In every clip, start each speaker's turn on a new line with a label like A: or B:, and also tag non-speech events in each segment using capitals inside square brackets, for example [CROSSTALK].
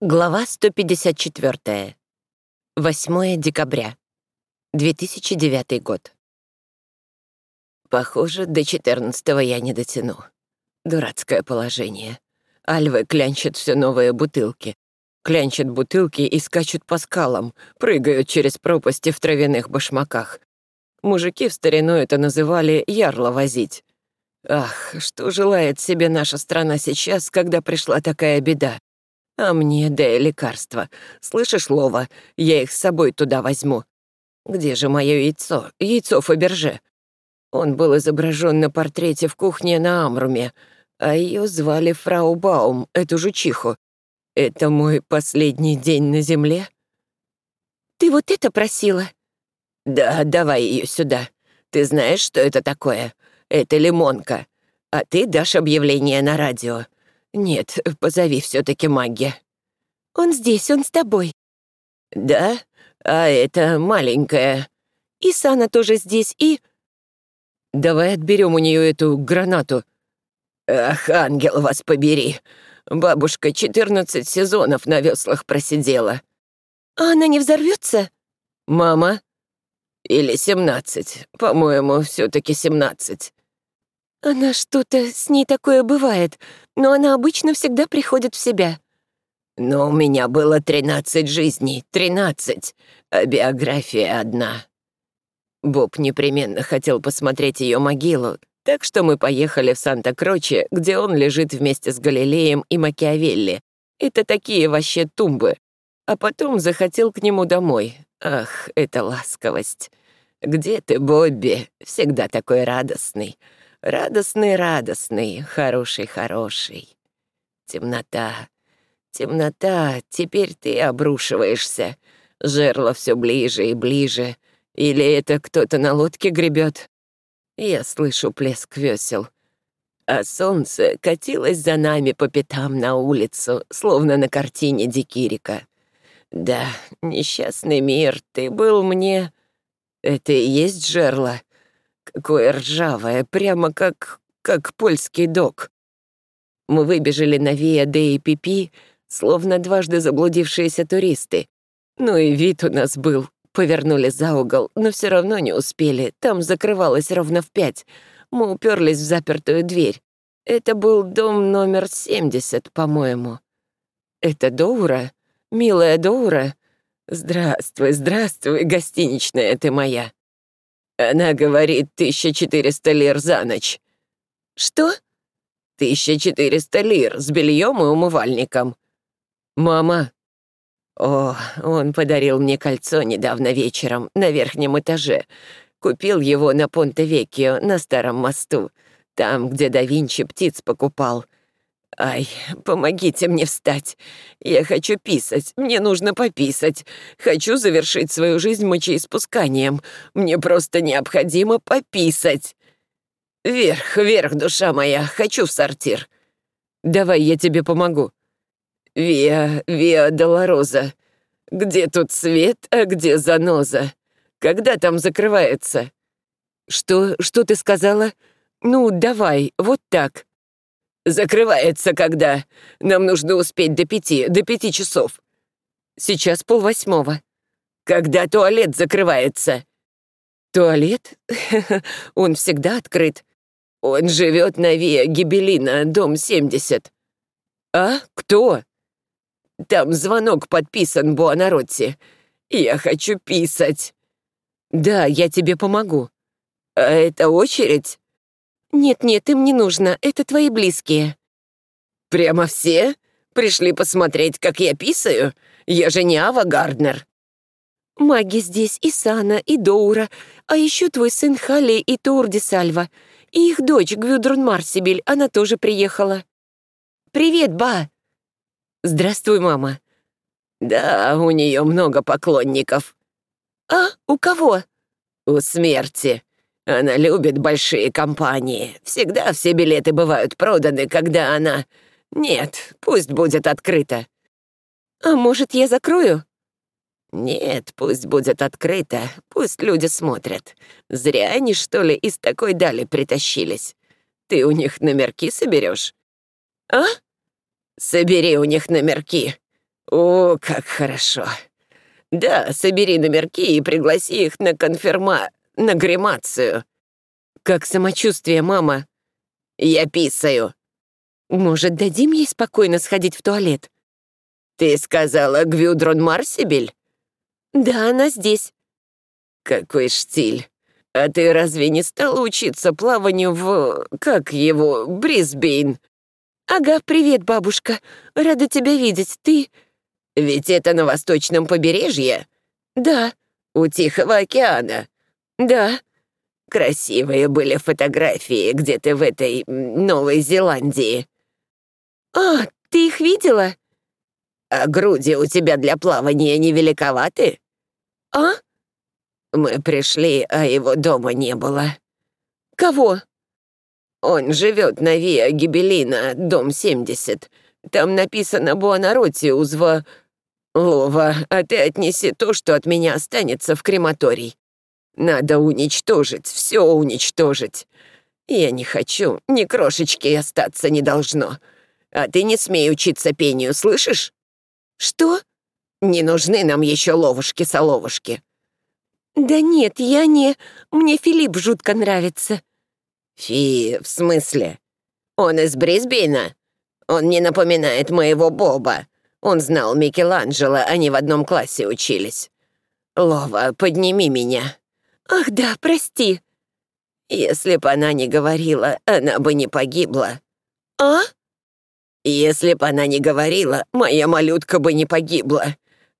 A: Глава 154. 8 декабря. 2009 год. Похоже, до 14 я не дотяну. Дурацкое положение. Альвы клянчат все новые бутылки. Клянчат бутылки и скачут по скалам, прыгают через пропасти в травяных башмаках. Мужики в старину это называли «ярло возить». Ах, что желает себе наша страна сейчас, когда пришла такая беда? А мне дай лекарства. Слышишь, Лова, я их с собой туда возьму. Где же мое яйцо? Яйцо Фаберже. Он был изображен на портрете в кухне на Амруме, а ее звали Фрау Баум, эту жучиху. Это мой последний день на земле?
B: Ты вот это просила?
A: Да, давай ее сюда. Ты знаешь, что это такое? Это лимонка. А ты дашь объявление на радио. «Нет, позови все таки магия».
B: «Он здесь, он с тобой».
A: «Да? А это маленькая».
B: «И Сана тоже здесь, и...»
A: «Давай отберем у нее эту гранату». «Ах, ангел вас побери. Бабушка 14 сезонов на веслах просидела».
B: «А она не взорвется?
A: «Мама?» «Или 17. По-моему, все таки 17.
B: Она что-то, с ней такое бывает, но она обычно всегда приходит в себя.
A: Но у меня было тринадцать жизней, тринадцать, а биография одна. Боб непременно хотел посмотреть ее могилу, так что мы поехали в Санта-Кроче, где он лежит вместе с Галилеем и Макиавелли. Это такие вообще тумбы. А потом захотел к нему домой. Ах, это ласковость. Где ты, Бобби? Всегда такой радостный. Радостный-радостный, хороший-хороший. Темнота, темнота, теперь ты обрушиваешься. Жерло все ближе и ближе. Или это кто-то на лодке гребет? Я слышу плеск весел. А солнце катилось за нами по пятам на улицу, словно на картине Дикирика. Да, несчастный мир, ты был мне... Это и есть жерло? Какое ржавое, прямо как... как польский док. Мы выбежали на Виа де Пипи, словно дважды заблудившиеся туристы. Ну и вид у нас был. Повернули за угол, но все равно не успели. Там закрывалось ровно в пять. Мы уперлись в запертую дверь. Это был дом номер 70, по-моему. Это Доура? Милая Доура? Здравствуй, здравствуй, гостиничная ты моя. Она говорит 1400 лир за ночь.
B: Что?
A: 1400 лир с бельем и умывальником. Мама. О, он подарил мне кольцо недавно вечером на верхнем этаже. Купил его на Понте-Веккио, на старом мосту, там, где да Винчи птиц покупал. «Ай, помогите мне встать. Я хочу писать, мне нужно пописать. Хочу завершить свою жизнь мочеиспусканием. Мне просто необходимо пописать. Вверх, вверх, душа моя, хочу в сортир. Давай я тебе помогу. Виа, Виа Долороза. Где тут свет, а где заноза? Когда там закрывается? Что, что ты сказала? Ну, давай, вот так. «Закрывается когда? Нам нужно успеть до пяти, до пяти часов». «Сейчас полвосьмого». «Когда туалет закрывается?» «Туалет? [LAUGHS] Он всегда открыт. Он живет на Виа Гибелина, дом 70». «А? Кто?» «Там звонок подписан Буонаротти. Я хочу писать». «Да, я тебе помогу». «А это очередь?»
B: «Нет-нет, им не нужно, это твои близкие».
A: «Прямо все? Пришли посмотреть, как я писаю? Я же не Ава Гарднер».
B: «Маги здесь, и Сана, и Доура, а еще твой сын Халли и Турди Сальва, и их дочь Гвюдрун Марсибель, она тоже приехала». «Привет, ба!»
A: «Здравствуй, мама». «Да, у нее много поклонников».
B: «А, у кого?»
A: «У смерти. Она любит большие компании. Всегда все билеты бывают проданы, когда она... Нет, пусть будет открыто.
B: А может, я закрою?
A: Нет, пусть будет открыто. Пусть люди смотрят. Зря они, что ли, из такой дали притащились. Ты у них номерки соберешь?
B: А?
A: Собери у них номерки. О, как хорошо. Да, собери номерки и пригласи их на конфирма... на гримацию.
B: Как самочувствие, мама?
A: Я писаю.
B: Может, дадим ей спокойно сходить в туалет?
A: Ты сказала Гвюдрон Марсибель?
B: Да, она здесь.
A: Какой штиль. А ты разве не стала учиться плаванию в... как его, Брисбейн?
B: Ага, привет, бабушка. Рада тебя видеть. Ты...
A: Ведь это на восточном побережье?
B: Да.
A: У Тихого океана?
B: Да.
A: Красивые были фотографии, где ты в этой Новой Зеландии.
B: А, ты их видела?
A: А груди у тебя для плавания не великоваты?
B: А?
A: Мы пришли, а его дома не было.
B: Кого?
A: Он живет на Виа Гибелина, дом 70. Там написано Буонаротиус в... Лова, а ты отнеси то, что от меня останется в крематорий. Надо уничтожить, все уничтожить. Я не хочу, ни крошечки остаться не должно. А ты не смей учиться пению, слышишь?
B: Что?
A: Не нужны нам еще ловушки-соловушки.
B: «Да нет, я не... Мне Филипп жутко нравится».
A: «Фи, в смысле? Он из Брисбейна? Он не напоминает моего Боба. Он знал Микеланджело, они в одном классе учились. Лова, подними меня».
B: «Ах да, прости».
A: «Если б она не говорила, она бы не погибла».
B: «А?»
A: «Если б она не говорила, моя малютка бы не погибла.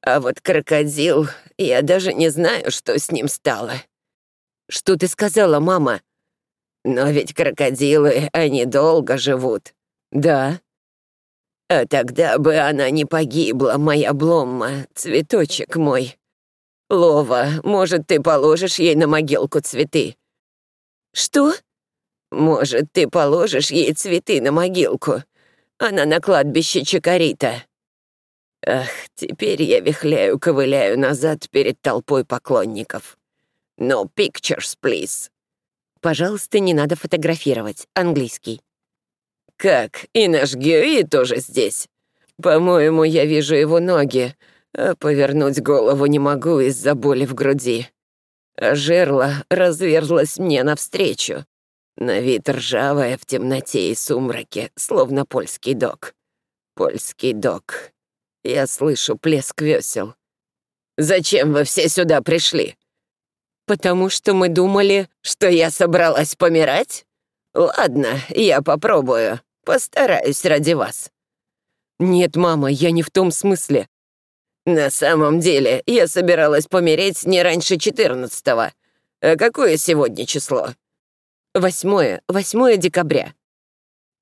A: А вот крокодил, я даже не знаю, что с ним стало.
B: Что ты сказала, мама?
A: Но ведь крокодилы, они долго живут.
B: Да.
A: А тогда бы она не погибла, моя Бломма, цветочек мой. Лова, может, ты положишь ей на могилку цветы?
B: Что?
A: Может, ты положишь ей цветы на могилку? Она на кладбище Чакарита. Ах, теперь я вихляю-ковыляю назад перед толпой поклонников. No pictures, please.
B: Пожалуйста, не надо фотографировать. Английский.
A: Как? И наш Геи тоже здесь? По-моему, я вижу его ноги, а повернуть голову не могу из-за боли в груди. А жерло разверзлось мне навстречу. На вид ржавая в темноте и сумраке, словно польский док. Польский док. Я слышу плеск весел. «Зачем вы все сюда пришли?» «Потому что мы думали, что я собралась помирать? Ладно, я попробую. Постараюсь ради вас».
B: «Нет, мама, я не в том смысле».
A: «На самом деле, я собиралась помереть не раньше четырнадцатого. А какое сегодня число?»
B: «Восьмое, восьмое декабря».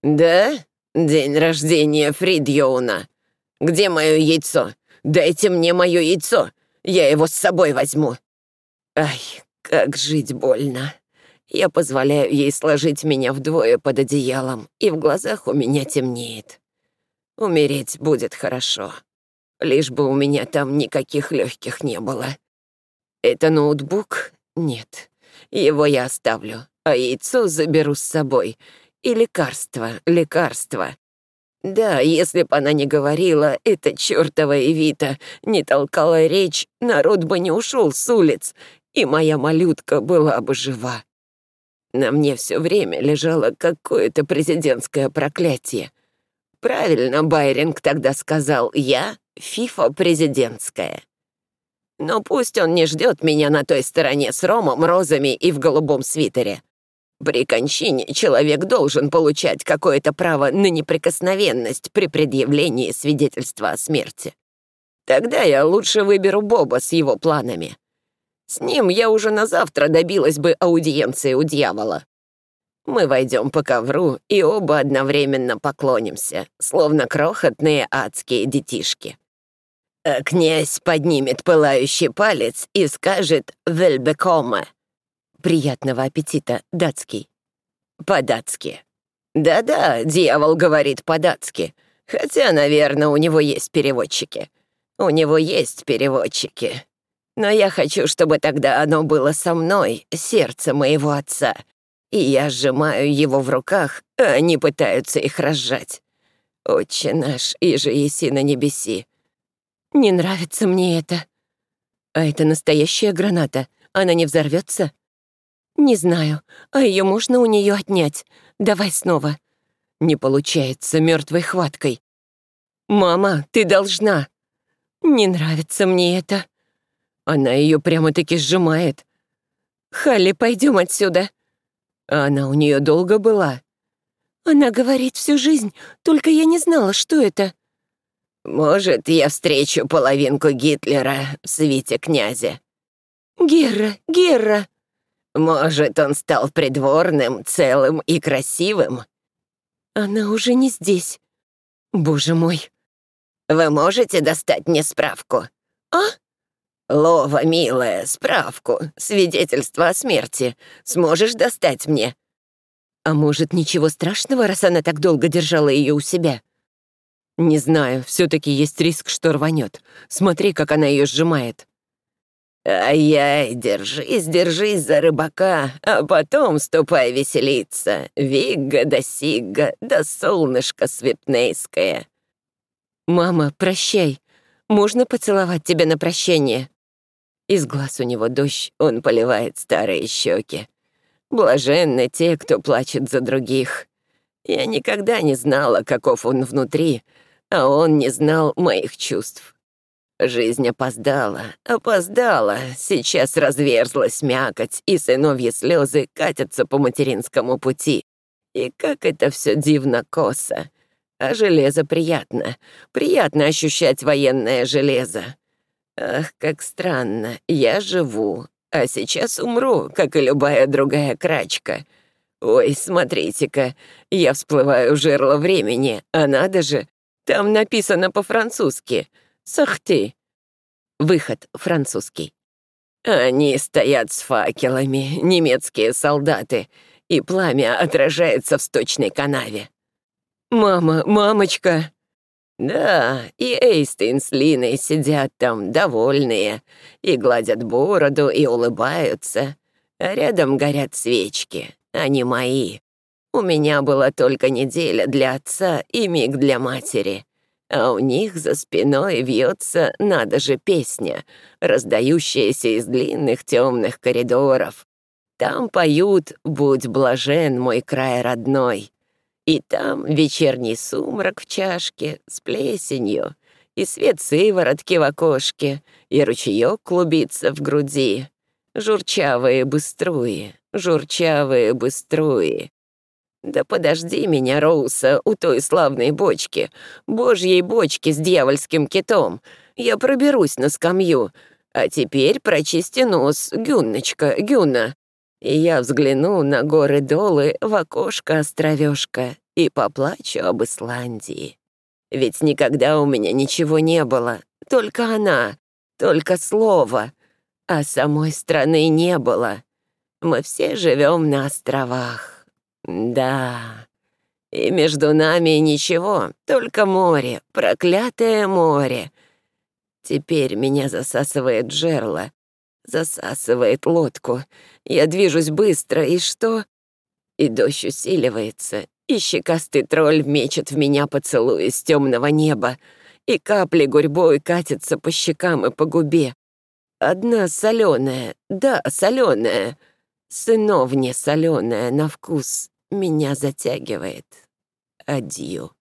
A: «Да? День рождения Фридьоуна. Где мое яйцо? Дайте мне мое яйцо. Я его с собой возьму. Ай, как жить больно. Я позволяю ей сложить меня вдвое под одеялом, и в глазах у меня темнеет. Умереть будет хорошо. Лишь бы у меня там никаких легких не было. Это ноутбук? Нет. Его я оставлю, а яйцо заберу с собой. И лекарство, лекарство. Да, если бы она не говорила, эта чертова Эвита не толкала речь, народ бы не ушел с улиц, и моя малютка была бы жива. На мне все время лежало какое-то президентское проклятие. Правильно Байринг тогда сказал «я фифа президентская». Но пусть он не ждет меня на той стороне с ромом, розами и в голубом свитере. При кончине человек должен получать какое-то право на неприкосновенность при предъявлении свидетельства о смерти. Тогда я лучше выберу Боба с его планами. С ним я уже на завтра добилась бы аудиенции у дьявола. Мы войдем по ковру и оба одновременно поклонимся, словно крохотные адские детишки. А князь поднимет пылающий палец и скажет «Вельбекоме»,
B: «Приятного аппетита, датский».
A: «По-датски». «Да-да, дьявол говорит по-датски. Хотя, наверное, у него есть переводчики. У него есть переводчики. Но я хочу, чтобы тогда оно было со мной, сердце моего отца. И я сжимаю его в руках, а они пытаются их разжать. Отче наш, и же еси на небеси.
B: Не нравится мне это. А это настоящая граната. Она не взорвется? Не знаю. А ее можно у нее отнять. Давай снова. Не получается мертвой хваткой. Мама, ты должна. Не нравится мне это. Она ее прямо-таки сжимает. Халли, пойдем отсюда. А она у нее долго была. Она говорит всю жизнь, только я не знала, что это.
A: Может, я встречу половинку Гитлера в свите князя.
B: Герра, Герра.
A: Может, он стал придворным, целым и красивым.
B: Она уже не здесь. Боже мой.
A: Вы можете достать мне справку?
B: А?
A: Лова, милая, справку, свидетельство о смерти. Сможешь достать мне?
B: А может, ничего страшного, раз она так долго держала ее у себя? Не знаю, все таки есть риск, что рванет. Смотри, как она ее сжимает.
A: «Ай-яй, держись, держись за рыбака, а потом ступай веселиться. Вигга да сигга, да солнышко свипнейское».
B: «Мама, прощай. Можно поцеловать тебя на прощение?» Из глаз у него дождь, он поливает старые щеки. Блаженны те, кто плачет за других. Я никогда не знала, каков он внутри, а он не знал моих чувств. Жизнь опоздала, опоздала, сейчас разверзлась мякоть, и сыновьи слезы катятся по материнскому пути. И как это все дивно косо. А железо приятно, приятно ощущать военное железо. Ах, как странно, я живу, а сейчас умру, как и любая другая крачка. Ой, смотрите-ка, я всплываю в жерло времени, а надо же, там написано по-французски — Сахти. Выход французский. Они стоят с факелами, немецкие солдаты, и пламя отражается в сточной канаве. «Мама, мамочка!» Да, и Эйстейн с Линой сидят там довольные, и гладят бороду, и улыбаются. А рядом горят свечки, они мои. У меня была только неделя для отца и миг для матери а у них за спиной вьется, надо же, песня, раздающаяся из длинных темных коридоров. Там поют «Будь блажен, мой край родной». И там вечерний сумрак в чашке с плесенью, и свет сыворотки в окошке, и ручеёк клубится в груди. Журчавые быструи, журчавые быструи. «Да подожди меня, Роуса, у той славной бочки, божьей бочки с дьявольским китом. Я проберусь на скамью. А теперь прочисти нос, Гюнночка, Гюна». И я взгляну на горы-долы в окошко островёшка и поплачу об Исландии. Ведь никогда у меня ничего не было, только она, только слово, а самой страны не было. Мы все живем на островах. Да, и между нами ничего, только море, проклятое море. Теперь меня засасывает жерло, засасывает лодку. Я движусь быстро, и что? И дождь усиливается, и щекастый тролль мечет в меня поцелуй из темного неба, и капли гурьбой катятся по щекам и по губе. Одна соленая, да, соленая, сыновне соленая на вкус меня затягивает. Адью.